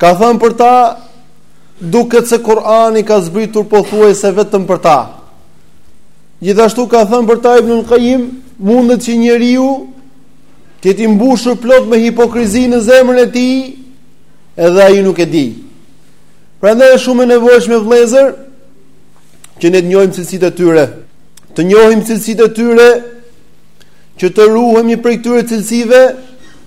Ka thënë për ta, duket se Kur'ani ka zbritur pothuajse vetëm për ta. Gjithashtu ka thënë për ta Ibnul Qayyim, mundet që njeriu të jetë i mbushur plot me hipokrizi në zemrën e tij, edhe ai nuk e di. Prandaj është shumë e nevojshme vëllezër që ne të njohim cilësitë e tyre, të njohim cilësitë e tyre Që të ruhemi prej këtyre cilësive,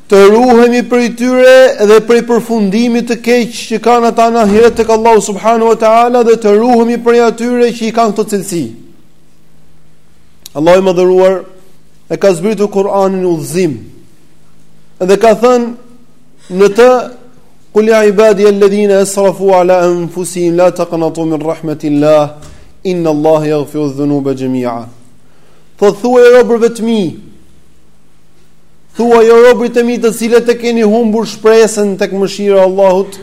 të ruhemi prej tyre dhe prej përfundimit të keq që kanë ata në ahiret tek Allahu subhanahu wa taala dhe të ruhemi prej atyre që i kanë këto cilësi. Allahu i madhëruar e ka zbritur Kur'anin udhëzim. Dhe ka thënë në të Kul ja ibadi alladhina asrafu ala anfusihim la taqnatu min rahmatillah inna Allaha yaghfiru dhunuba jami'a. Thotë thuaju robërve të mi, thuaj o robërit e mi të cilët e keni humbur shpresën tek mëshira e Allahut,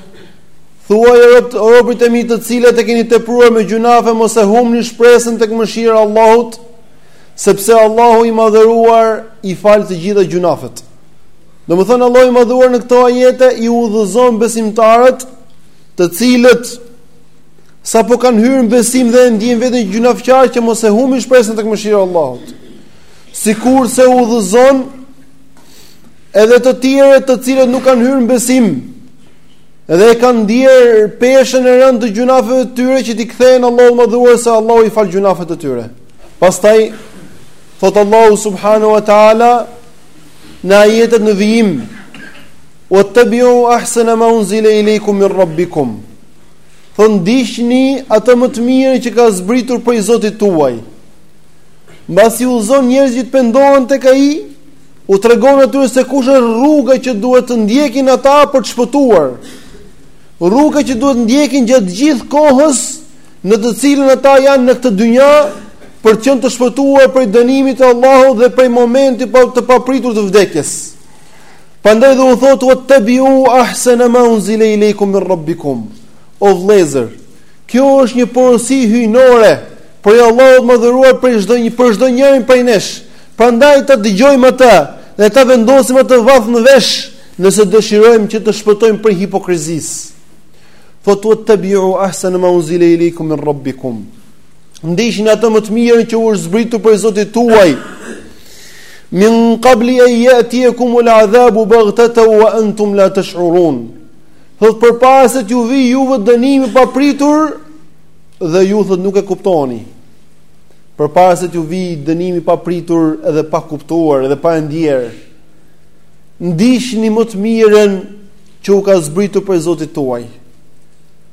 thuaj o robërit e mi të cilët e keni tepruar me gjynafe mos e humbni shpresën tek mëshira e Allahut, sepse Allahu i madhëruar i fal të gjitha gjynafet. Domethënë Allahu i madhëruar në këto ajete i udhëzon besimtarët të cilët Sapo kanë hyrë në besim dhe e ndjejnë veten gjynafqarë që mos e humbin shpresën tek mëshira e Allahut. Sikurse udhëzon edhe të tjerët të cilët nuk kanë hyrë në besim dhe e kanë ndier peshën e rëndë të gjynafeve të tyre që t'i kthehen Allahut të madhëruar se Allahu i fal gjynafet e tyre. Pastaj thotë Allahu subhanahu wa taala në ajetet në vijim: "Wa tabi'u ahsana ma unzila ilaykum min rabbikum." Thënë ndiqni atë më të mirë që ka zbritur prej Zotit tuaj. Mbasi udhëzon njerëzit të pendohen tek ai, u tregon atyre se kush është rruga që duhet të ndjekin ata për të shpëtuar. Rruga që duhet të ndjekin gjatë gjithë kohës në të cilën ata janë në këtë dynja për të qenë të shpëtuar prej dënimit të Allahut dhe prej momentit të papritur të vdekjes. Prandaj dhe u thotë wa tabi'u ahsana ma unzila ilaykum min rabbikum. O vëllezër, kjo është një porosi hyjnore, prej Allahut të madhëruar për çdo një, për çdo njërin prej nesh. Prandaj ta dëgjojmë atë dhe ta vendosim atë vath në vesh, nëse dëshirojmë që të shpëtojmë prej hipokrizisë. Thotë wa tabi'u ahsana ma unzila ilaykum min rabbikum. Ndiqni atë më të mirën që u është zbritur prej Zotit tuaj. Min qabli en jetijekumul adhabu bagteten ue entum la teshurun. Thot përpara se t'ju vijë juve dënimi papritur dhe ju thot nuk e kuptoni. Përpara se t'ju vijë dënimi papritur edhe pa kuptuar edhe pa e ndjerë. Ndiqni më të mirën që u ka zbritur prej Zotit tuaj.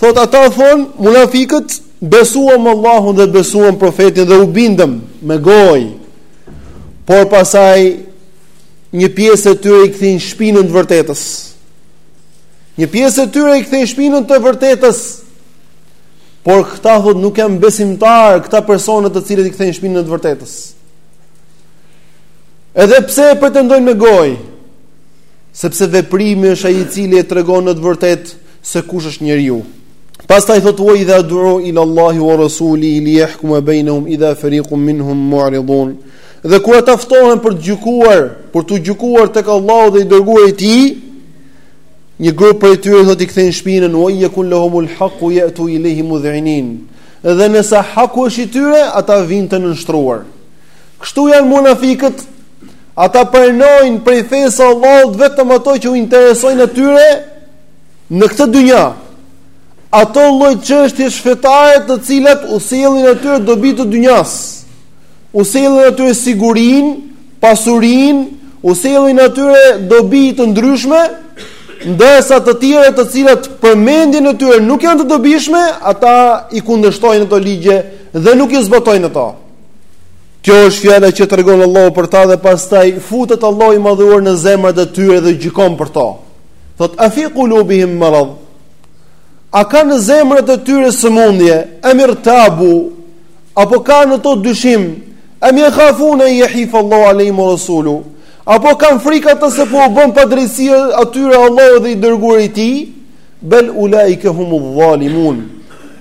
Thot ata thon, munafikët besuam Allahun dhe besuam profetin dhe u bindëm me gojë. Por pastaj një pjesë e tyre i kthejnë shpinën të vërtetës. Një pjesë e tyre i kthejnë shpinën të vërtetës. Por këta thot nuk janë besimtarë, këta persona të cilët i kthin shpinën të vërtetës. Edhe pse e pretendojnë me gojë, sepse veprimi është ai i cili e tregon në të vërtetë se kush është njeriu. Pastaj thotë wa idha du'u ila Allahi wa rasulihi li yahkuma bainahum idha fariqun minhum mu'ridun. Dhe kur ata ftohen për të gjykuar, për t'u gjykuar tek Allahu dhe i dërguari i tij, një grup prej tyre thotë i kthejnë shpinën wa in yakun lahumul haqu yatu ilayhi mudh'inin. Dhe nëse haku është i tyre, ata vijnë të nënshtruar. Kështu janë munafiqët. Ata pranojnë prej fesë së Allahut vetëm ato që u interesojnë atyre në këtë dynja ato lloj çështjesh fetare të cilat u sjellin atyre dobi të dynjas. U sjellin atyre sigurinë, pasurinë, u sjellin atyre dobi të ndryshme, ndërsa të tjera të cilat për mendjen e tyre nuk janë të dobishme, ata i kundërshtojnë ato ligje dhe nuk i zbatojnë ato. Kjo është fjala që tregon Allahu për ta dhe pastaj futet Allahu i madhuar në zemrat e tyre dhe gjykon për to. Thot a fi qulubihim marad? A ka në zemrat e tyre sëmundje? Em irtabu apo ka në to dyshim? Am yakhafuna an yahifa Allahu alayhim wa rasuluhu? Apo kanë frikë ata se po u bën padrejtësi atyre Allahu dhe i dërguari i tij? Bel ulaika humu dhalimun.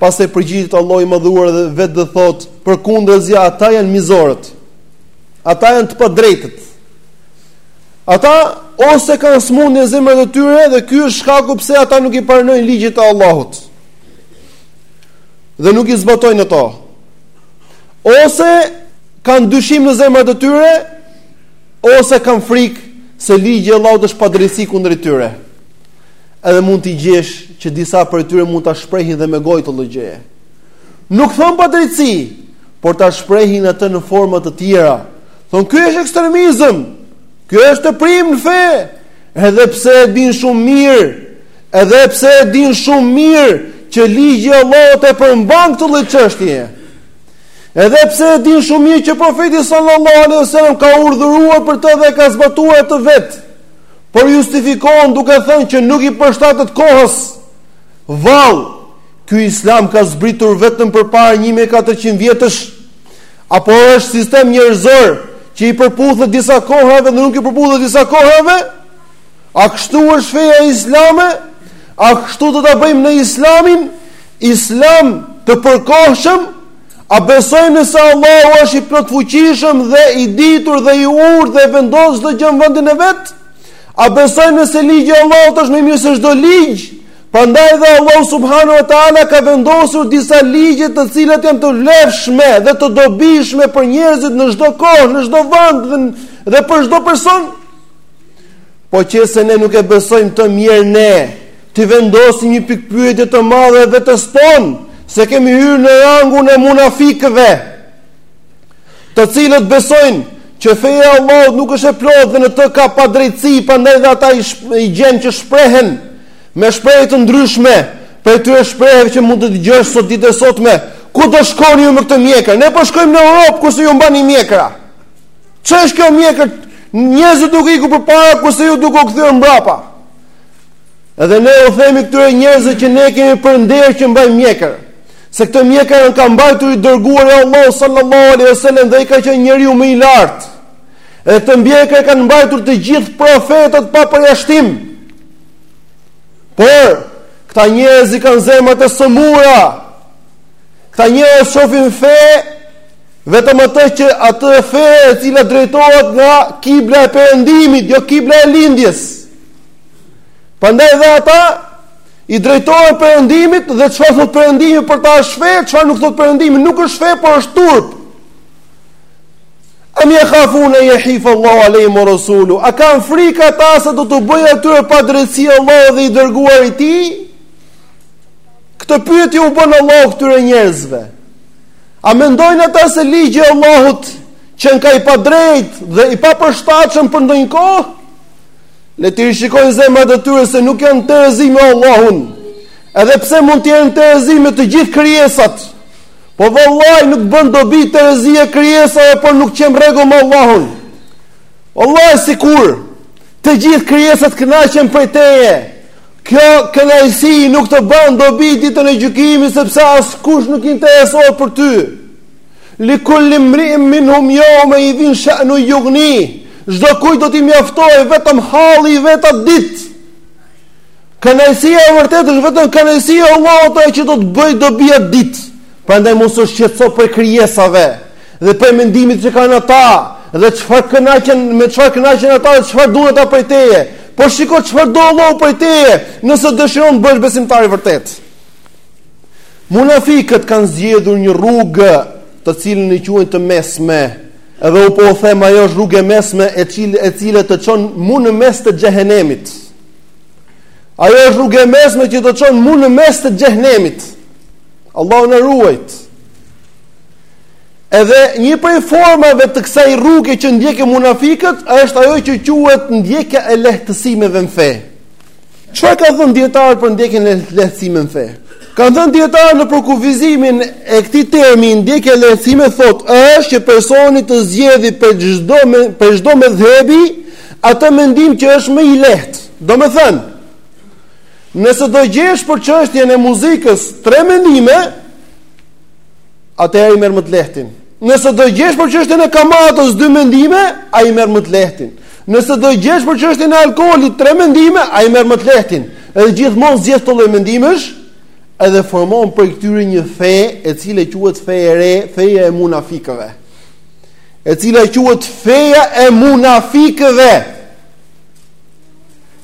Pastaj përgjigjet Allahu i madhuar dhe vetë dhe thot Përkundrazi, ata janë mizorët Ata janë të padrejtët Ata ose kanë smundje në zemrat e tyre dhe ky është shkaku pse ata nuk i pranojnë ligjet e Allahut. Dhe nuk i zbatojnë ato. Ose kanë dyshim në zemrat e tyre ose kanë frikë se ligji i Allahut është padrejtësi kundër tyre. Edhe mund t'i gjesh që disa prej tyre mund ta shprehin dhe me gojë këtë lloj gjëje. Nuk thon padrejtësi, por ta shprehin atë në forma të tjera, Thonë, ky është ekstremizëm, ky është teprim në fe, edhe pse e dinë shumë mirë, edhe pse e dinë shumë mirë, që ligji i Allahut e përmban këtë lloj çështje. Edhe pse e dinë shumë mirë që profeti sallallahu alaihi wasallam ka urdhëruar për të dhe e ka zbatuar atë vetë, por justifikohen duke thënë që nuk i përshtatet kohës, vallë, ky islam ka zbritur vetëm përpara 1400 vjetësh, Apo është sistem njerëzor që i përputhet disa kohërave dhe nuk i përputhet disa kohërave? A kështu është feja islame? A kështu do ta bëjmë ne islamin? Islam të përkohshëm? A besojmë ne se Allahu është i plotfuqishëm dhe i ditur dhe i urtë dhe e vendos çdo gjë në vendin e vet? A besojmë ne se ligji i Allahut është më i mirë se çdo ligj? Prandaj dhe Allahu subhanahu wa taala ka vendosur disa ligje të cilat janë të vlefshme dhe të dobishme për njerëzit në çdo kohë, në çdo vend dhe, dhe për çdo person. Po qe se ne nuk e besojmë të mirë ne, t'i vendosim një pikëpyetje të madhe vetes tonë, se kemi hyrë në rangun e munafikëve, të cilët besojnë që feja e Allahut nuk është e plotë dhe në të ka padrejtësi, prandaj dhe ata i, i gjen që shprehen Me shprehje të ndryshme, prej tyre shprehjeve që mund të dëgjosh sot ditën e sotme, ku do shkoni ju me këtë mjekër? Ne po shkojmë në Europë kurse ju mbani mjekra. Ç'është kjo mjekër? Njerëzit duke ikur përpara kurse ju duke u kthyer mbrapa. Edhe ne u themi këtyre njerëzve që ne kemi për nder që mbajmë mjekër. Se këtë mjekër e ka mbajtur i dërguari i Allahut sallallahu alaihi wasallam dhe ai ka qenë njeriu më i lartë. Edhe këtë mjekër e kanë mbajtur të gjithë profetët pa përjashtim. Por, këta njerëz i kanë zemrat e sëmura. Këta njerëz shohin fe vetëm atë që atë fe e cila drejtohet nga kibla e perëndimit, jo kibla e lindjes. Prandaj dhe ata i drejtohen perëndimit dhe çfarë thotë perëndimi për ta është fe, çfarë nuk thotë perëndimi, nuk është fe, por është turp. Am jekhafune en jehifallahu alejhim ue resuluhu, a kanë frikë ata se do t'u bëjë atyre padrejtësi Allahu dhe i dërguari i tij? Këtë pyetje u bën Allahu këtyre njerëzve. A mendojnë ata se ligji i Allahut qenka i padrejtë dhe i papërshtatshëm për ndonjë kohë? Le t'i rishikojnë zemrat e tyre se nuk janë terezi me Allahun, edhe pse mund të jenë terezi me të gjithë krijesat, Po vallahi nuk bën dobi të rezi e krijesave po nuk qemë rregull me Allahun. Vallahi sikur të gjithë krijesat kënaqen prej teje. Kjo kënaqësi nuk të bën dobi ditën e gjykimit sepse askush nuk interesohet për ty. Li kulli mriin minhum jeume idhin shenun jugnih. Çdokujt do t'i mjaftojë vetëm halli i vet atë ditë. Kënaqësia e vërtetë është vetëm kënaqësia e Allahut ajo që do të bëjë dobi atë ditë. Prandaj mos u shqetëso prej krijesave dhe prej mendimit që kanë ata dhe çfarë kënaqen me çfarë kënaqen ata dhe çfarë duan ata prej teje. Po shiko çfarë do Allahu prej teje, nëse dëshiron të bësh besimtar i vërtetë. Munafikët kanë zgjedhur një rrugë të cilën e quajnë të mesme. Edhe unë po u them ajo është rrugë e mesme e cilë e cila të çon mu në mes të xhehenemit. Ajo është rrugë e mesme që do të çon mu në mes të xhehenemit. Allahu na ruajt. Edhe një prej formave të kësaj rruge që ndjekin munafikët është ajo që quhet ndjekja e lehtësimeve në fe. Çfarë kanë thënë dijetarët për ndjekjen e lehtësimeve në fe? Kanë thënë dijetarët në përkufizimin e këtij termi ndjekja e lehtësimeve thotë është që personi të zgjedhë prej çdo prej çdo medhhebi Atë mendim që është më i lehtë. Domethënë, nëse do gjesh për çështjen e muzikës tre mendime, atëherë ai merr më të lehtin. Nëse do gjesh për çështjen e kamatës dy mendime, ai merr më të lehtin. Nëse do gjesh për çështjen e alkoolit tre mendime, ai merr më të lehtin. Edhe gjithmonë zgjedh këto lloj mendimesh, edhe formon prej këtyre një fe, e cila quhet fe e re, feja e munafikëve. e cila quhet feja e munafikëve.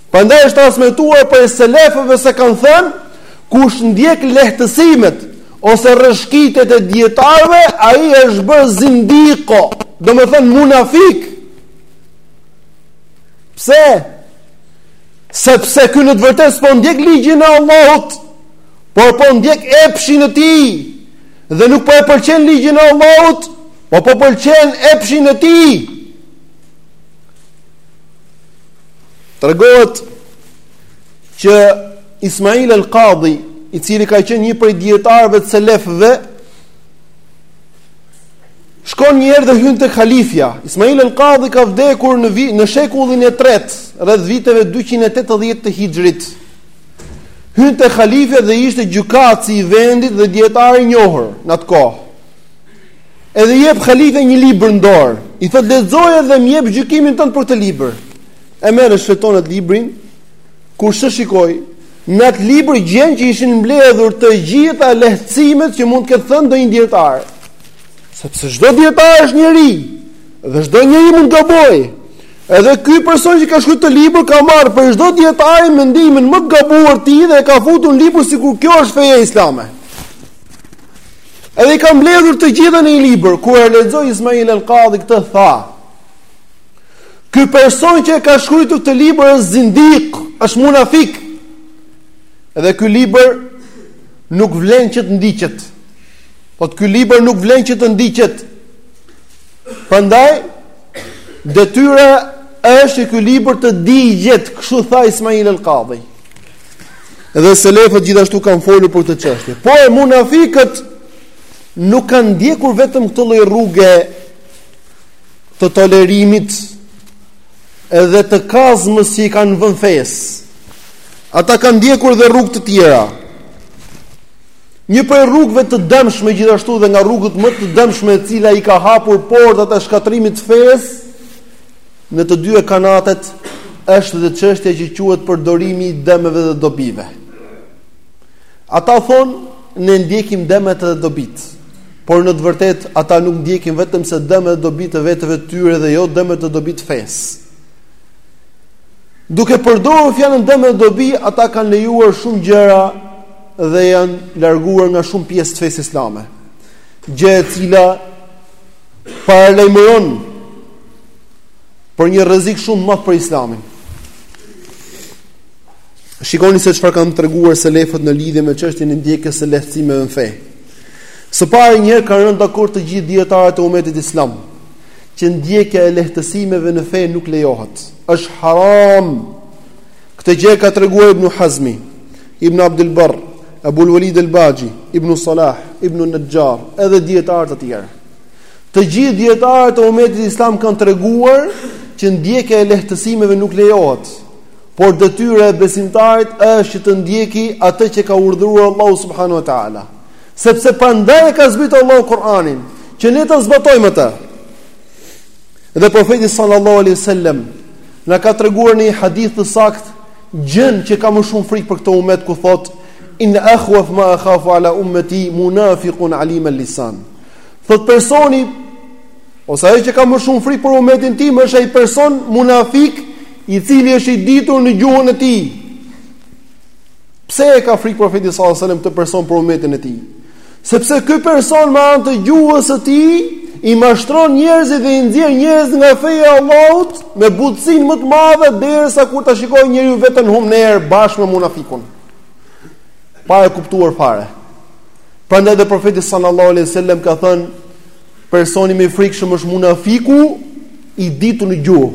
Prandaj është transmetuar prej selefëve se kanë thënë kush ndjek lehtësimet ose rrëshqitjet e dijetarëve, ai është bërë zindik, domethënë munafik. Pse? Sepse ky në të vërtetë s'po ndjek ligjin e Allahut, por po ndjek epshin e tij. dhe nuk po e pëlqen ligjin e Allahut, po po pëlqen epshin e tij. Tregohet që Ismail al-Qadhi, i cili ka qenë një prej dietarëve të selefëve, shkon një herë dhe hyn te halifja. Ismail al-Qadhi ka vdekur në vi, në shekullin e 3, rreth viteve 280 të Hijrit. Hyn te halifja dhe ishte gjykatësi i vendit dhe dijetar i njohur në atë kohë. Edhe i jep halifja një libër në dorë, i thotë lexoje dhe më jep gjykimin tënd për këtë libër. E merr e shfleton atë librin, kur ç'të shikojë, në atë libër gjen që ishin mbledhur të gjitha lehtësimet që mund të ketë thënë ndonjë dijetar. Sepse çdo dijetar është njeri, dhe çdo njeri mund të gabojë. Edhe ky person që ka shkruar këtë libër ka marrë për çdo dijetari mendimin më të gabuar të tij dhe e ka futur në libër sikur kjo është feja islame. Edhe i ka mbledhur të gjitha në një libër, kur e lexoi Ismail al-Qadhi këtë tha. Ky person që e ka shkruar këtë libër është zindik, është munafik. Edhe ky libër nuk vlen që të ndiqet. Thotë ky libër nuk vlen që të ndiqet. Prandaj Detyra është që ky libër të digjet, kështu tha Ismail al-Qadhi. Dhe selefët gjithashtu kanë folur për këtë çështje. Por munafikët nuk kanë ndjekur vetëm këtë lloj rruge të tolerimit edhe të kazmës që i kanë vënë fesë. Ata kanë ndjekur dhe rrugë të tjera. Një prej rrugëve të dëmshme gjithashtu dhe nga rrugët më të dëmshme e cila i ka hapur portat e shkatërrimit të fesë në të dyja kanatet është dhe çështja që quhet përdorimi i dëmeve dhe dobive. Ata thonë ne ndjekim dëmet dhe dobitë, por në të vërtetë ata nuk ndjekin vetëm se dëmet dhe dobitë e veteve të tyre dhe jo dëmet dhe dobitë e fesë. Duke përdorur fjalën dëme dhe dobi, ata kanë lejuar shumë gjëra dhe janë larguar nga shumë pjesë të fesë islame. Gjë e cila paralajmëron për një rrezik shumë të madh për islamin. Shikoni se çfarë kanë treguar selefët në lidhje me çështjen e ndjekjes së lehtësimeve në fe. Së pari një herë kanë rënë dakord të gjithë dijetarët e umetit islam që ndjekja e lehtësimeve në fe nuk lejohet. Është haram. Këtë gjë e ka treguar Ibn Hazmi, Ibn Abdul Barr, Abul Walid al-Baji, Ibn Salah, Ibn al-Najjar, edhe dijetarë të tjerë. Të gjithë dijetarët e umetit islam kanë treguar që ndjekja e lehtësimeve nuk lejohet, por detyra e besimtarit është që të ndjekë atë që ka urdhëruar Allahu subhanahu wa taala. Sepse prandaj e ka zbritur Allahu Kur'anin, që ne ta zbatojmë atë. Dhe profeti sallallahu alaihi wasallam na ka treguar në një hadith të saktë gjënë që ka më shumë frikë për këtë umet ku thotë in akhwaf ma akhafu ala ummati munafiqun alim al-lisan. Thotë personi ose ai që ka më shumë frikë për umetin tim është ai person munafik i cili është i ditur në gjuhën e tij. Pse e ka frikë profeti sallallahu alajhi wasallam këtë person për umetin e tij? Sepse ky person me anë të gjuhës së tij i mashtron njerëzit dhe i nxjerr njerëzit nga feja e Allahut me butësinë më të madhe derisa kur ta shikojë njeriu veten humnerë bashkë me munafikun. Pa e kuptuar fare. Prandaj dhe profeti sallallahu alejhi ue sellem ka thënë personi më i frikshëm është munafiku I ditur në gjuhë.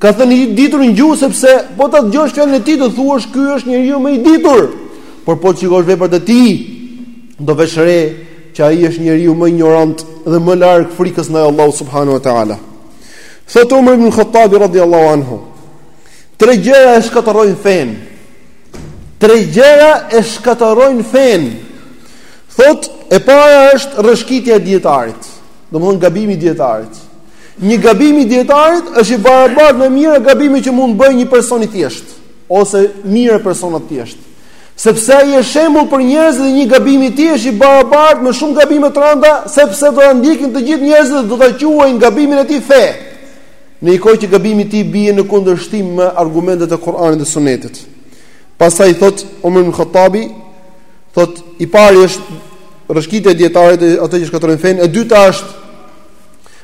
Ka thënë i ditur në gjuhë sepse po ta dëgjosh fjalën e tij do thuash ky është njeriu më i ditur. Por po të shikosh veprat e tij, do vesh re që ai është njeriu më injorant dhe më larg frikës ndaj Allahut subhanahu wa taala. Thotë Umar ibn Khattabi radhiyallahu anhu, tre gjëra e shkatërrojnë fenë. Tre gjëra e shkatërrojnë fenë. Thotë e para është rrëshqitja e dijetarit. Domethënë gabimi i dijetarit. Një gabim i dijetarit është i barabartë me mijëra gabime që mund të bëjë një person i thjeshtë ose mijëra persona të thjeshtë. Sepse ai është shembull për njerëzit dhe një gabim i tij është i barabartë me shumë gabime të rënda, sepse do ta ndjekin të gjithë njerëzit dhe do ta quajnë gabimin e tij fe. Në një kohë që gabimi i tij bie në kundërshtim me argumentet e Kuranit dhe Sunetit. Pastaj thotë Omer ibn Khattabi, thotë i pari është rrëshqitja e dijetarit, ato që shkatërrojnë fenë, e dyta është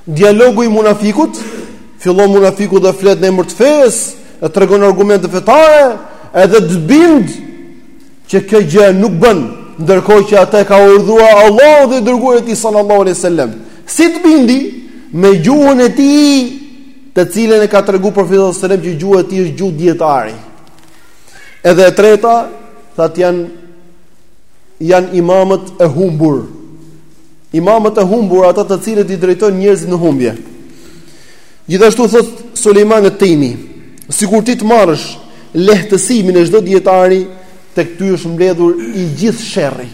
Dialogu i munafikut, fillon munafiku dhe flet në emër të fesë, e tregon argumente fetare, edhe të bind që kjo gjë nuk bën, ndërkohë që atë e ka urdhëruar Allahu dhe i dërguari i tij sallallahu alaihi wasallam. Si të bindi me gjuhën e tij, të cilën e ka treguar profeti sallallahu alaihi wasallam që gjuha e tij është gjuhë dijetari. Edhe e treta, thotë janë janë imamët e humbur. Imamët e humbur, ata të cilët i drejtojnë njerëzit në humbje. Gjithashtu thotë Sulejman et-Tejmi, sikur ti të marrësh lehtësimin e çdo dijetari, tek ty është mbledhur i gjithë sherri.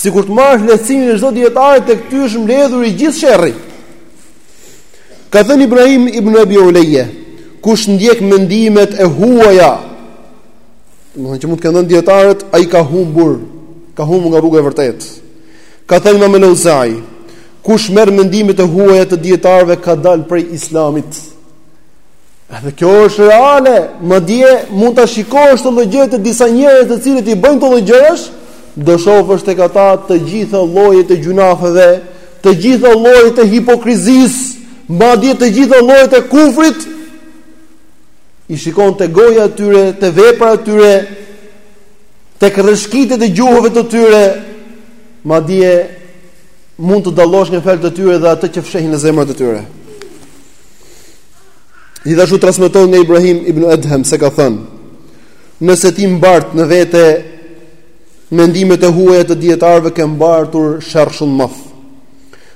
Sikur të marrësh lehtësimin e çdo dijetari, tek ty është mbledhur i gjithë sherri. Ka thënë Ibrahim ibn Abi Ulayya, kush ndjek mendimet e huaja Domethënë që mund të kenë dhënë dijetarët, ai ka humbur, ka humbur nga rruga e vërtetë. Ka thënë Imam Al-Auza'i, kush merr mendimet e huaja të dijetarëve ka dalë prej Islamit. Edhe kjo është reale, madje mund ta shikosh te llojë te disa njerëz të cilët i bëjnë këto lloj gjërash, do shohësh tek ata të gjitha llojet e gjynafeve, të gjitha llojet e hipokrizisë, madje të gjitha llojet e kufrit. i shikon te goja e tyre, te veprat e tyre, tek rrëshqitjet e gjuhëve të tyre, madje mund të dallosh në fjalët e tyre dhe atë që fshehin në zemrat e tyre. Gjithashtu transmeton nga Ibrahim ibn Edhem se ka thënë, nëse ti mbart në vete mendimet e huaja të dijetarëve ke mbartur sherr shumë madh.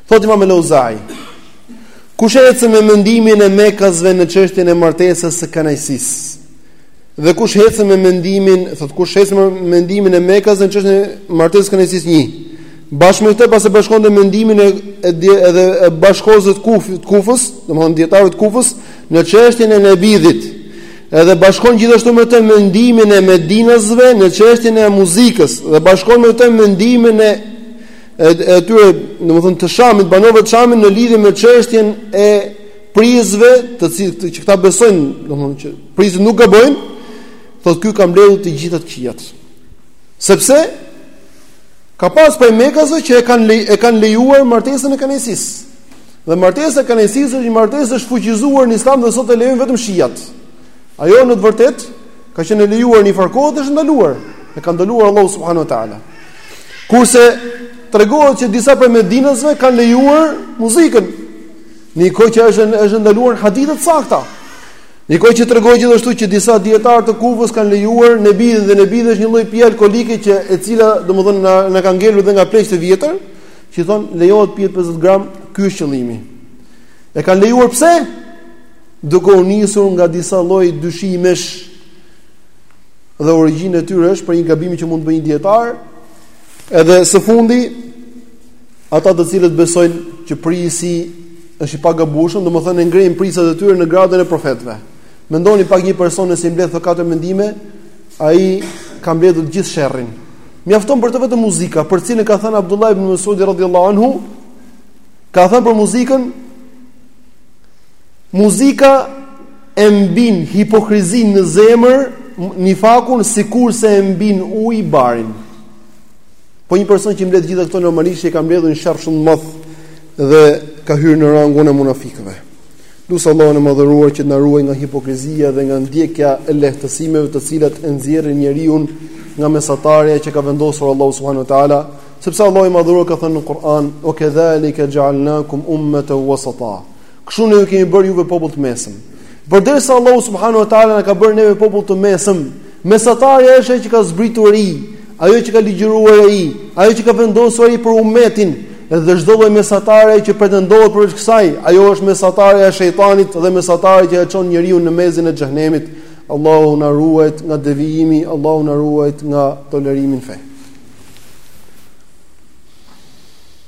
Thotë Imam Al-Auza'i, Kush ecën me mendimin e mekasve në çështjen e martesës së kënaqësisë? Dhe kush ecën me mendimin, thotë kush ecën me mendimin e mekasve në çështjen e martesës së kënaqësisë një. Bashkë me këtë pas e bashkon te mendimi e edhe e bashkozës të Kuf, të Kufës, domethënë dijetarëve të Kufës në çështjen e Nebidhit. Edhe bashkon gjithashtu me të mendimin e Medinasve në çështjen e muzikës dhe bashkon me të mendimin e e atyre, domethënë të Shamit, banorëve të Shamit në lidhje me çështjen e prijësve, të cilët që këta besojnë, domethënë që prijësit nuk gabojnë, thotë ky ka mbledhur të gjitha të këqijat. Sepse ka pas prej Mekasve që e kanë le, e kanë lejuar martesën e kënaqësisë. Dhe martesa e kënaqësisë është një martesë e shfuqizuar në Islam dhe sot e lejojnë vetëm shiat. Ajo në të vërtetë ka qenë e lejuar një farë kohe dhe është ndaluar. E ka ndaluar Allahu subhanahu wa taala. Kurse tregohet që disa prej medinasve kanë lejuar muzikën. Në kohë që është e ndaluar në hadithe të sakta. Në kohë që tregohet gjithashtu që disa dijetarë të Kufës kanë lejuar nebidh dhe nebidh është një lloj pije alkolike që e cila domethënë na na ka ngelur dhe nga pleqtë e vjetër, që thonë lejohet të pihet 50 gram, ky është qëllimi. E kanë lejuar pse? Duke u nisur nga disa lloj dyshimesh dhe origjina e tyre është prej një gabimi që mund të bëjë një dijetar. Edhe së fundi ata të cilët besojnë që prijësi është i pagabueshëm, domethënë i ngrenë prijësat e tyre në gradën e profetëve. Mendoni pak një person nëse i mbledh këto katër mendime, ai ka mbledhur të gjithë sherrin. Mjafton për të vetëm muzika, për cilën ka thënë Abdullah ibn Mas'ud radhiyallahu anhu, ka thënë për muzikën Muzika e mbin hipokrizinë në zemër, nifakun sikurse e mbin uji barin. Po një person që mbledh gjitha këto normalisht që ka mbledhur një sherr shumë të madh dhe ka hyrë në rangun e munafikëve. Lus Allahun e madhëruar që të na ruajë nga hipokrizia dhe nga ndjekja e lehtësimeve të cilat e nxjerrin njeriun nga mesatarja që ka vendosur Allahu subhanahu wa ta'ala, sepse Allahu i madhëruar ka thënë në Kur'an, wa kedhalika xhealnakum ummeten wasata. Kështu ne ju kemi bërë juve popull të mesëm. Përderisa Allahu subhanahu wa taala na ka bërë neve popull të mesëm, mesatarja është ajo që ka zbritur ai, ajo që ka ligjëruar ai, ajo që ka vendosur ai për umetin, dhe çdo lloj mesatare që pretendohet përveç kësaj, ajo është mesatare e shejtanit dhe mesatare që e çon njeriun në mezin e xhehenemit. Allahu na ruajt nga devijimi, Allahu na ruajt nga tolerimi në fe.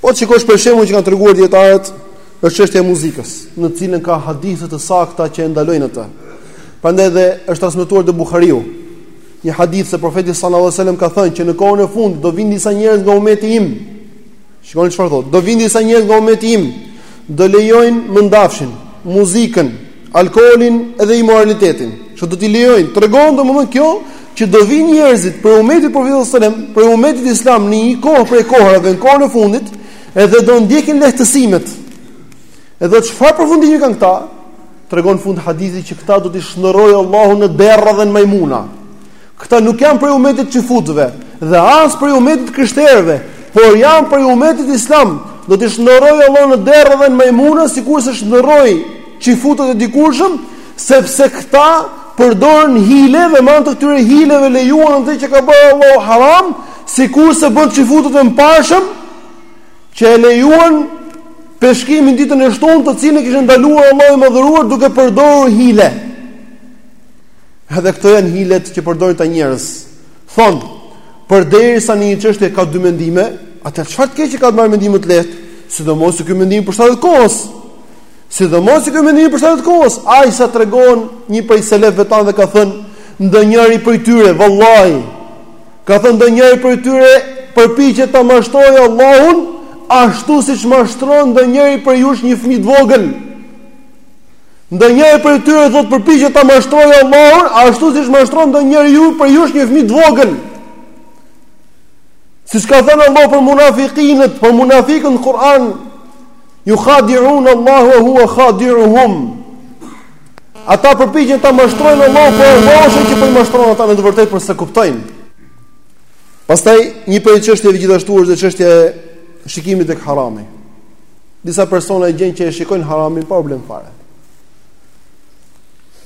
Po ashtu si shembull që kanë treguar dijetarët është çështja e muzikës, në të cilën ka hadithe të sakta që e ndalojnë atë. Prandaj dhe është transmetuar te Buhariu. Një hadith se profeti sallallahu alajhi wasallam ka thënë që në kohën e fundit do vijnë disa njerëz nga ummeti im. Shikoni çfarë thotë. Do vijnë disa njerëz nga ummeti im. Do lejojnë mëndafshin, muzikën, alkoolin dhe imoralitetin, që do t'i lejojnë. Tregon domethënë kjo që do vijnë njerëzit prej umetit të profetit sallallahu alajhi wasallam, prej umetit islam në një kohë prej kohërave, në kohën e fundit, edhe do ndjekin lehtësimet. Edhe çfarë përfundimi kanë këta? Tregon në fund hadithi që këta do t'i shndërrojë Allahu në derra dhe në majmuna. Këta nuk janë prej umetit të çifutëve dhe as prej umetit të krishterëve, por janë prej umetit islam. Do t'i shndërrojë Allahu në derra dhe në majmuna, sikurse shndërroi çifutët e dikurshëm, sepse këta përdorën hile dhe me anë të këtyre hileve lejuan atë që ka bërë Allahu haram, sikurse bënë çifutët e mëparshëm, që e lejuan peshkimin ditën e shtunë të cilën e kishte ndaluar Allahu i madhëruar duke përdorur hile. Edhe këto janë hilet që përdorin këta njerëz. Thonë, përderisa në një çështje ka dy mendime, atëherë çfarë të keqe ka të marr mendimin më të lehtë, sidomos që ky mendim i përshtatet kohës. Sidomos që ky mendim i përshtatet kohës, aq sa tregon një prej selefëve tanë dhe ka thënë ndonjëri prej tyre, vallahi. Ka thënë ndonjëri prej tyre përpiqet ta mashtrojë Allahun ashtu siç mashtron ndonjëri prej jush një fëmijë të vogël. Ndonjëri prej tyre thotë përpiqet ta mashtrojë Allahun ashtu siç mashtron ndonjëri prej jush një fëmijë të vogël. Siç ka thënë Allahu për munafikinët, për munafikët në Kur'an, jukhadi'un Allaha wa huwa khadi'uhum. Ata përpiqen ta mashtrojnë Allahun, por Allahu është që po i mashtron ata në të vërtetë por s'e kuptojnë. Pastaj një prej çështjeve gjithashtu është dhe çështja e shikimit tek harami. Disa persona e gjen që e shikojnë haramin pa problem fare.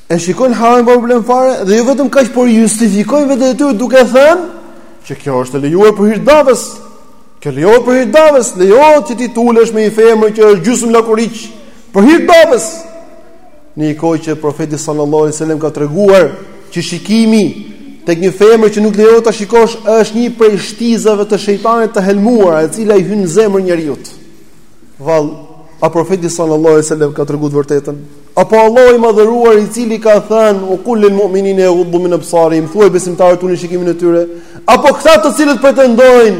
E shikojnë haramin pa problem fare dhe jo vetëm kaq por justifikojnë veten e tyre duke thënë që kjo është e lejuar për hir të davës. Kjo lejohet për hir të davës, lejohet që ti t'ulesh me një femër që është gjysmë lakuriq për hir të davës. Në një kohë që profeti sallallahu alajhi wasallam ka treguar që shikimi tek një femër që nuk lejohet ta shikosh është një prej shtizave të shejtanit të helmuar, e cila i hyn në zemër njeriut. Vallë, a profeti sallallahu alaihi wasallam ka treguar të vërtetën? Apo Allahu i madhëruar i cili ka thënë u kul lil mu'minina yaghuddu min absarihim, thuaj besimtarëve t'ulin shikimin e tyre? Apo këta të cilët pretendojnë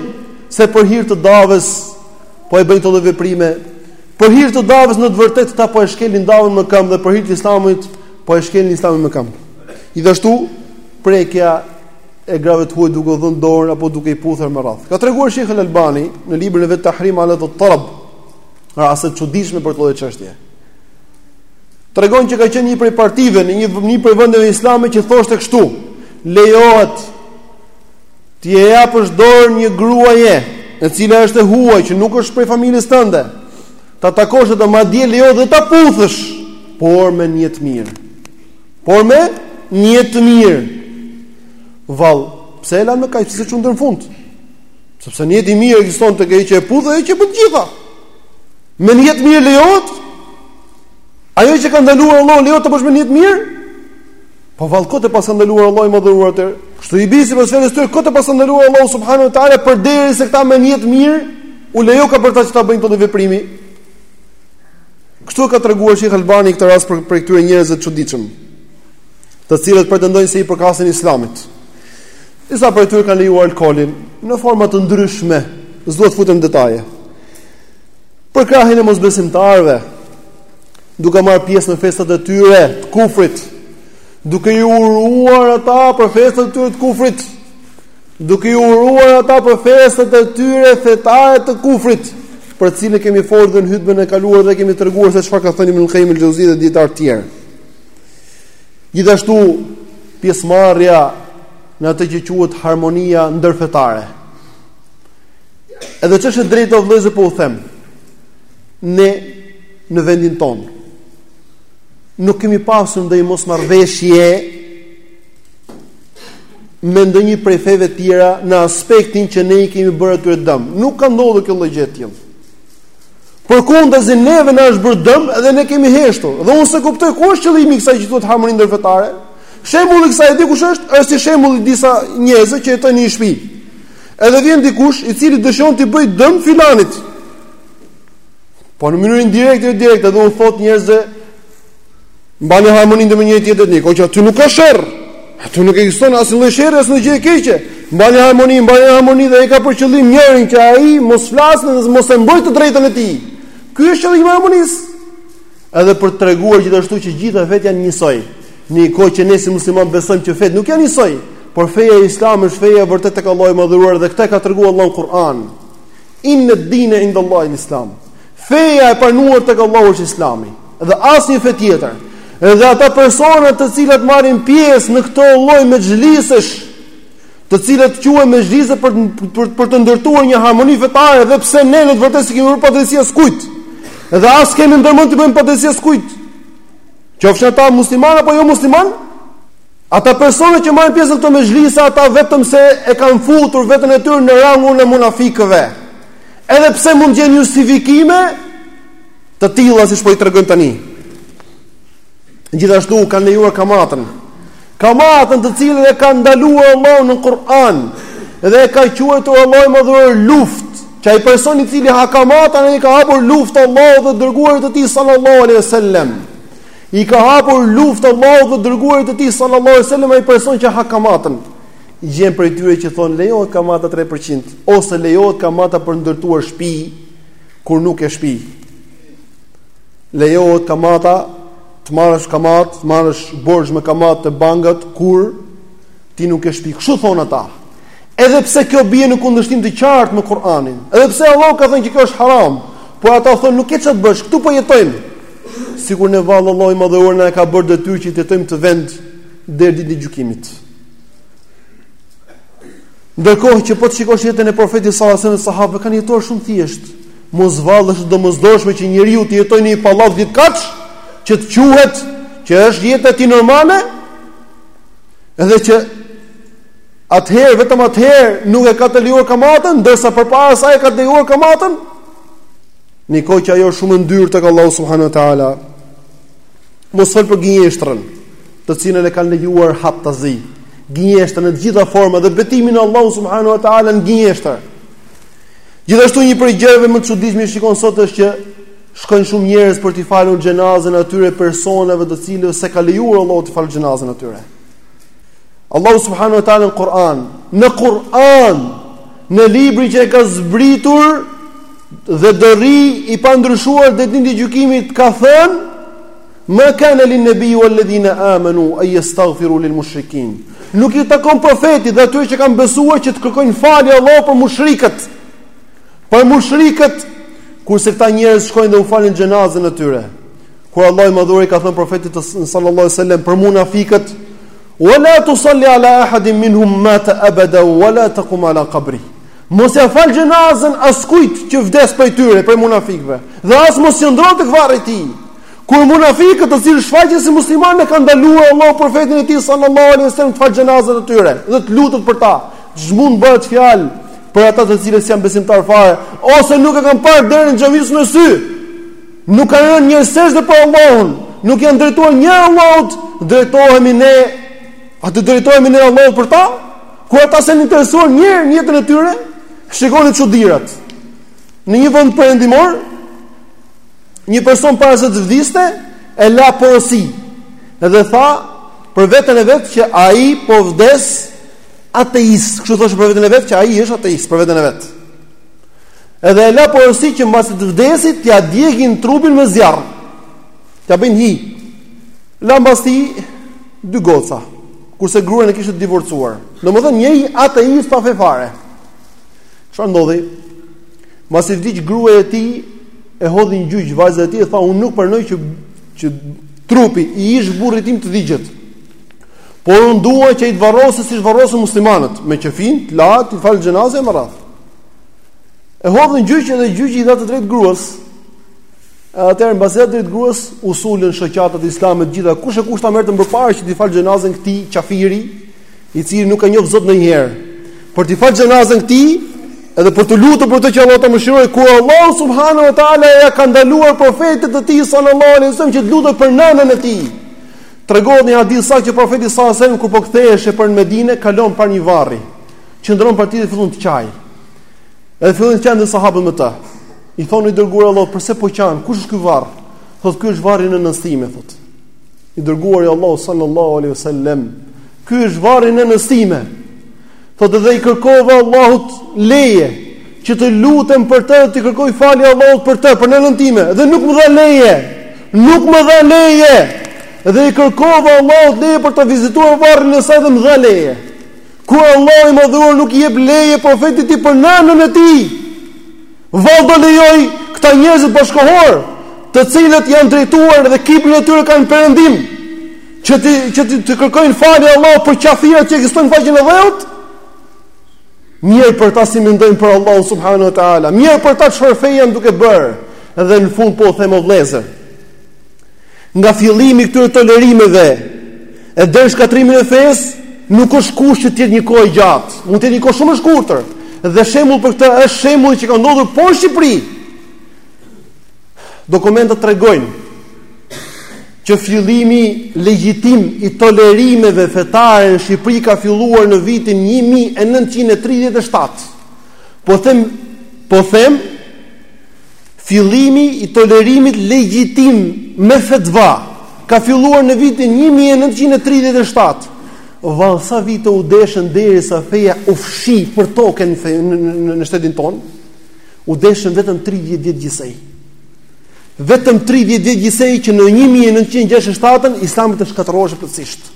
se për hir të davës po e bëjnë këto veprime, për hir të davës në të vërtetë këta po e shkelin davën me këmbë dhe për hir të Islamit po e shkelin Islamin me këmbë. Gjithashtu prekja e grave të huaj duke u dhënë dorën apo duke i puthur me radhë. Ka treguar Sheikh Al-Albani në librin e vet Tahrim alat at-Tarab, raste të çuditshme për këtë çështje. Tregon që ka qenë një prej partive në një një prej vendeve islame që thoshte kështu: Lejohet t'ia japësh dorën një gruaje, e cila është e huaj që nuk është prej familjes tënde. Ta takosh atë madje lejohet dhe ta puthësh, por me nijet të mirë. Por me nijet të mirë. Vallë, pse e lanë me kaq s'e çuan deri n'fund? Sepse nijeti i mirë ekziston tek ai që e puth dhe ai që bën gjitha. Me nijet të mirë lejohet? Ajo që ka ndaluar Allahu lejohet ta bësh me nijet të mirë? Po vallë kot e paska ndaluar Allahu i madhëruar atë. Kështu i bie sipas fjalës së tyre kot e paska ndaluar Allahu subhanahu wa taala përderisa këta me nijet të mirë u lejoka për ta që ta bëjnë këtë veprim. Kështu e ka treguar Sheikh Albani këtë rast për prej këtyre njerëzve të çuditshëm, të cilët pretendojnë se i përkasin Islamit. Disa prej tyre kanë lejuar alkoolin në forma të ndryshme, s'do të futem në detaje. Përkrahjen e mosbesimtarëve, duke marrë pjesë në festat e tyre të kufrit, duke i uruar ata për festat e tyre të kufrit, duke i uruar ata për festat e tyre fetare të kufrit, për cilën kemi folur në hutbën e kaluar dhe kemi treguar se çfarë ka thënë Ibn Qayyim al-Jauzi dhe dijetarë të tjerë. Gjithashtu pjesëmarrja në atë që quhet harmonia ndërfetare. Edhe ç'është e drejta o vëllezër po u them. Ne në vendin tonë nuk kemi pasur ndonjë mosmarrëveshje me ndonjë prej feve të tjera në aspektin që ne i kemi bërë atyre dëm. Nuk ka ndodhur kjo lloj gjë e tillë. Përkundazi neve na është bërë dëm dhe ne kemi heshtur. Dhe unë s'e kuptoj ku është qëllimi i kësaj që thotë harmoni ndërfetare. Shembulli i kësaj e di kush është? Është si shembulli i disa njerëzve që jetojnë në një shtëpi. Edhe vjen dikush i cili dëshiron t'i bëjë dëm filanit. Po në mënyrë indirekte, jo direkte, do u thotë njerëzve, Mbani harmoninë ndër njëri tjetrin, në një kohë që aty nuk ka sherr. Aty nuk ekziston asnjë lloj sherri, asnjë gjë e keqe. Mbani harmoninë, mbani harmoninë dhe e ka për qëllim njërin që ai të mos flasë dhe mos e mbrojë të drejtën e tij. Ky është qëllimi i harmonisë. Edhe për të treguar gjithashtu që të gjitha fetë janë njësoj. Në një kohë që ne si muslimanë besojmë që fetë nuk janë njësoj, por feja e Islamit është feja e vërtetë tek Allahu i Madhëruar dhe këtë e ka treguar Allahu në Kur'an. Inna ad-dina inda Allahi al-Islam. Feja e pranuar tek Allahu është Islami dhe asnjë fe tjetër. Edhe ata persona të cilët marrin pjesë në këto lloj mexhlisesh, të cilat quhen mexhlise për, për për të ndërtuar një harmoni fetare dhe pse ne në të vërtetë s'i kemi bërë padrejtësi askujt. Edhe as kemi ndërmend t'i bëjmë padrejtësi askujt. Qofshin ata musliman apo jo musliman, ata persona që marrin pjesë në këto mexhlise, ata vetëm se e kanë futur veten e tyre në rangun e munafikëve. Edhe pse mund të gjejnë justifikime të tilla siç po i tregojmë tani. Gjithashtu kanë lejuar kamatën. Kamatën të cilën e ka ndaluar Allahu në Kur'an dhe e ka quajtur Allahu i Madhëruar luftë, që ai person i cili ha kamatën ai i ka hapur luftë Allahut dhe të dërguarit të tij sallallahu alaihi wasallam. I ka hapur luftë Allahut dhe të dërguarit të tij sallallahu alaihi wasallam ai person që ha kamatën. gjen prej tyre që thonë lejohet kamata 3% ose lejohet kamata për të ndërtuar shtëpi kur nuk ke shtëpi. Lejohet kamata të marrësh kamat, të marrësh borxh me kamat te bankat kur ti nuk ke shtëpi. Kështu thonë ata. Edhe pse kjo bie në kundërshtim të qartë me Kur'anin, edhe pse Allahu ka thënë që kjo është haram, por ata thonë nuk ke ça t'bësh, këtu po jetojmë. Sikur ne vallë Allahu i Madhëruar na e ka bërë detyrë që të jetojmë në këtë vend deri ditën e gjykimit. Ndërkohë që po të shikosh jetën e profetit sallallahu alajhi wasallam dhe sahabëve kanë jetuar shumë thjesht. Mos vallë është e domosdoshme që njeriu të jetojë në një pallat dhjetëkatësh që të quhet që është jeta e tij normale. Edhe që atëherë vetëm atëherë nuk e ka të lejuar kamatën, ndërsa përpara saj e ka të lejuar kamatën. Në një kohë që ajo është shumë e ndyrë tek Allahu subhanahu wa taala. Mos të flasim për gënjeshtrën, të cilën e kanë lejuar haptazi. Gënjeshtra në të gjitha format dhe betimin në Allahu subhanahu wa taala në gënjeshtër. Gjithashtu një prej gjërave më të çuditshme që shikon sot është që shkojnë shumë njerëz për t'i falur xhenazën atyre personave të cilëve s'e ka lejuar Allahu t'i falë xhenazën atyre. Allahu subhanahu wa taala në Kur'an, në Kur'an, në librin që e ka zbritur dhe do rri i pandryshuar deri ditën e gjykimit ka thënë ma kane lin nebijji uel ledhine amenu en jestagfiru lil mushrikin nuk i takon profetit dhe atyre që kanë besuar që të kërkojnë falje Allahut për mushrikët për mushrikët kurse këta njerëz shkojnë dhe u falin xhenazën e tyre Kur Allahu i Madhëruar i ka thënë profetit sallallahu alaihi wasallam për munafikët, "Wa la tusalli ala ahadin minhum mata abada wa la taqum ala qabrih." Mos ia fal xhenazën askujt që vdes prej tyre, prej munafikëve, dhe as mos qëndro tek varri i tij. Kur munafikët të cilët shfaqen si muslimanë e ka ndaluar Allahu profetin e tij sallallahu alaihi wasallam të falë xhenazën e tyre dhe të lutet për ta, ç'mund bëhet fjalë për ata të cilët s'janë besimtarë fare ose nuk e kanë parë derën e xhamisë me sy. Nuk kanë rënë njëherë sexhde për Allahun, nuk janë drejtuar njëherë Allahut, drejtohemi ne a t'i drejtohemi ne Allahut për ta? Kur ata s'janë interesuar një herë në jetën e tyre? Shikoni çudirat. Në një vend perëndimor, një person para se të vdiste, e la porosi. Edhe tha për veten e vet që ai po vdes ateist. Kështu thoshte për veten e vet që ai është ateist për veten e vet. Edhe e la porosi që mbasi të vdiste t'ia djegin trupin me zjarr. T'ia bëjnë hi. La mbas tij dy goca, kurse gruan e kishte divorcuar. Domethënë një ateist pa fe fare. Çfarë ndodhi? Mbasi vdiq gruaja e tij, e hodhi në gjyq vajzën e tij e tha unë nuk pranoj që që trupi i ish burrit tim të digjet. Por unë dua që ai të varroset siç varrosen muslimanët, me qefin, të lahet, t'i falet xhenazja e me radhë. E hodhën në gjyq dhe gjyqi i dha të drejtë gruas. Atëherë mbasi i dha të drejtë gruas u sulën shoqatat islame të gjitha. Kush e kush ta merrte përpara që t'i falë xhenazën këtij kafiri, i cili nuk e njeh Zotin ndonjëherë. Për t'i falur xhenazën këtij, edhe për të lutur për të që Allahu ta mëshirojë, kur Allahu subhanahu wa taala ia ka ndaluar profetit të tij sallallahu alaihi wasallam që të lutet për nënën e tij. Tregon një hadith i saktë që profeti sallallahu alaihi wasallam kur po kthehej për në Medinë, kalon para një varri. Qëndron para tij dhe fillon të qajë. Edhe fillojnë të qajnë dhe sahabët me të. I thonë i dërguar i Allahut, përse po qan? Kush është ky varr? Thotë ky është varri i nënës sime, thotë. I dërguari i Allahut sallallahu alaihi wasallam. Ky është varri i nënës sime. Thotë dhe i kërkova Allahut leje që të lutem për të, t'i kërkoj falje Allahut për të, për nënën time, dhe nuk më dha leje. Nuk më dha leje. Dhe i kërkova Allahut leje për ta vizituar varrin e saj dhe më dha leje. Kur Allahu i Madhëruar nuk i jep leje profetit tij për nënën e tij, vallë do lejoj këta njerëzit bashkohor, të cilët janë drejtuar dhe kiblën e tyre kanë perëndim, që t'i që t'i, të kërkojnë falje Allahut për qafirat që ekzistojnë faqen e dheut. Mjerë për ta si mendojnë për Allahu subhanahu wa taala, mjerë për ta çfarë feje janë duke bërë. Dhe në fund po u them o vëllezër, Nga fillimi i këtyre tolerimeve e deri në shkatrimin e fesë, nuk është kusht që të jetë një kohë e gjatë, mund të jetë një kohë shumë e shkurtër. Dhe shembull për këtë është shembulli që ka ndodhur po në Shqipëri. Dokumentat tregojnë që fillimi legjitim i tolerimeve fetare në Shqipëri ka filluar në vitin 1937. Po them, po them Fillimi i tolerimit legjitim me fetva ka filluar në vitin një mijë e nëntëqind e tridhjetë e shtatë. Vallë sa vite u deshën derisa feja u fshi për tokë në fe, në, në, në shtetin tonë? U deshën vetëm 30 vjet gjithsej. Vetëm 30 vjet gjithsej që në 1967-ën Islami të shkatërrohej plotësisht.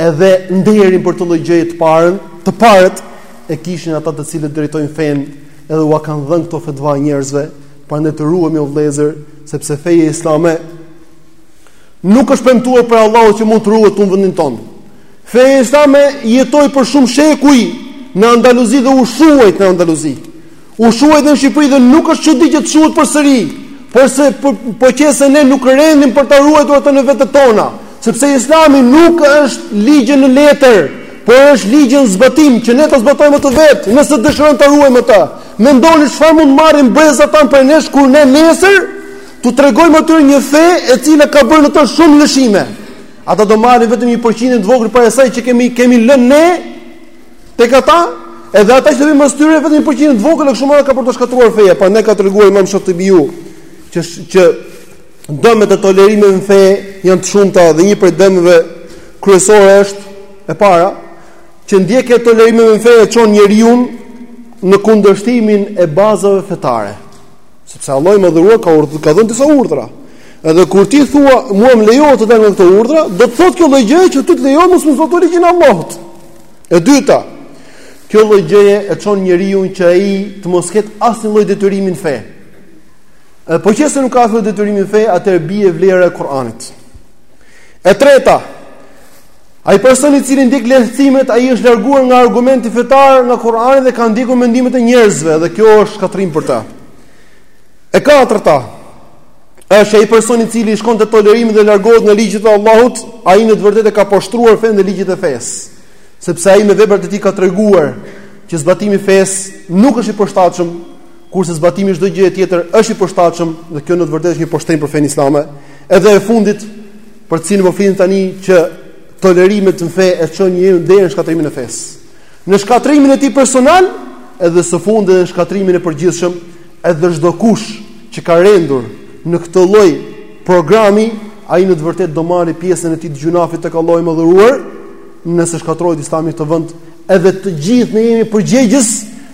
Edhe nderin për këtë lloj gjëje të parën, të parët e kishin ata të cilët drejtojnë fenë edhe ua kanë dhënë këto fetva njerëzve, prandaj të ruhemi o vëllezër, sepse feja islame nuk është premtuar prej Allahut që mund të ruhet në vendin tonë. Feja islame jetoi për shumë shekuj në Andaluzi dhe u shuajt në Andaluzi. U shuajt në Shqipëri dhe nuk është çudi që të shuhet përsëri, për, se po qe se ne nuk rendim për ta ruajtur atë në vetet tona. Sepse Islami nuk është ligje në letër, por është ligje në zbatim që ne ta zbatojmë atë vetë, nëse dëshirojmë ta ruajmë atë. Mendoni çfarë mund të marrin brezat tanë prej nesh kur ne nesër t'u tregojmë atyre një fe e cila ka bërë në të shumë lëshime. Ata do marrin vetëm një përqindje të vogël prej asaj që kemi kemi lënë ne tek ata, edhe ata që vinë mbas tyre vetëm një përqindje të vogël e kështu ka për t'u shkatruar feja, prandaj ka treguar Imam Shatibiu që që Dëmet e tolerimeve në fe janë të shumta dhe një prej dëmeve kryesore është e para që ndjekja e tolerimeve në fe e çon njeriun në kundërshtimin e bazave fetare. Sepse Allahu i Madhëruar ka urdhë, ka dhënë disa urdhra. Edhe kur ti thua, mua më lejohet të dal nga këto urdhra, do të thotë kjo lloj gjëje që ty të lejohet mos me zbatu ligjin e Allahut. E dyta, kjo lloj gjëje e çon njeriun që ai të mos ketë asnjë lloj detyrimi në fe. Edhe po qe se nuk ka këtë detyrim në fe, atëherë bie vlera e Kur'anit. E treta, ai person i cili ndjek lehtësimet, ai është larguar nga argumenti fetar, nga Kur'ani dhe ka ndjekur mendimet e njerëzve dhe kjo është shkatërrim për të. E katërta, është që ai person i cili shkon te tolerimi dhe largohet nga ligjet e Allahut, ai në të vërtetë ka poshtruar fenë dhe ligjet e fesë, sepse ai me veprat e tij ka treguar që zbatimi i fesë nuk është i përshtatshëm kurse zbatimi i çdo gjëje tjetër është i përshtatshëm dhe kjo në të vërtetë është një poshtrim për fenë islame. Edhe e fundit për të cilin po flisim tani që tolerimet në fe e çon njeriun deri në shkatrimin e fesë. Në shkatrimin e tij personal, edhe së fundi në shkatrimin e përgjithshëm, edhe çdo kush që ka rendur në këtë lloj programi, ai në të vërtetë do marrë pjesën e tij të gjynafit tek Allahu i Madhëruar, nëse shkatrohet Islami në këtë vend Edhe të gjithë ne jemi përgjegjës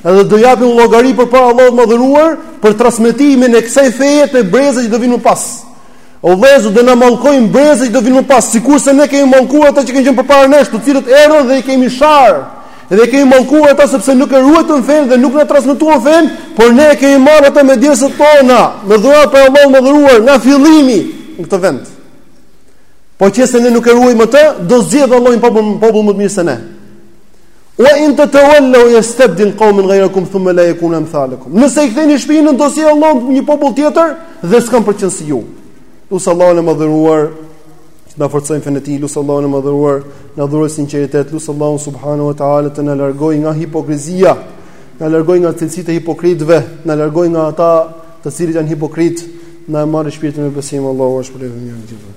dhe do japim llogari përpara Allahut të Madhëruar për transmetimin e kësaj feje te brezat që do vinë më pas. O vëllezër, do na mallkojnë brezat që do vinë më pas, sikurse ne kemi mallkuar ata që kanë qenë përpara nesh, të cilët erdhën dhe i kemi sharë. Dhe i kemi mallkuar ata sepse nuk e ruajtën fenë dhe nuk na transmetuan fenë, por ne e kemi marrë atë me djersën tonë, me dhuratë prej Allahut të Madhëruar nga fillimi në këtë vend. Po qe se ne nuk e ruajmë atë, do zgjedh Allah një popull, popull më të mirë se ne. Wa in tetewel-leu jestebdil kaumen gajrekum, thumme la jekunu emthalekum. Nëse i ktheni shpinën, do zgjedhë Allahu një popull tjetër, dhe s'kanë për qenë si ju. Lus Allahun e Madhëruar, na forcojë në fenë e tij, lus Allahun e Madhëruar, na dhurojë sinqeritet, lus Allahun subhanehu wa ta'ala të na largojë nga hipokrizia, na largojë nga cilësitë e hipokritëve, na largojë nga ata të cilët janë hipokritë, na e marrë shpirtin me besim, Allahu ju shpërbleftë me të mira të gjithë.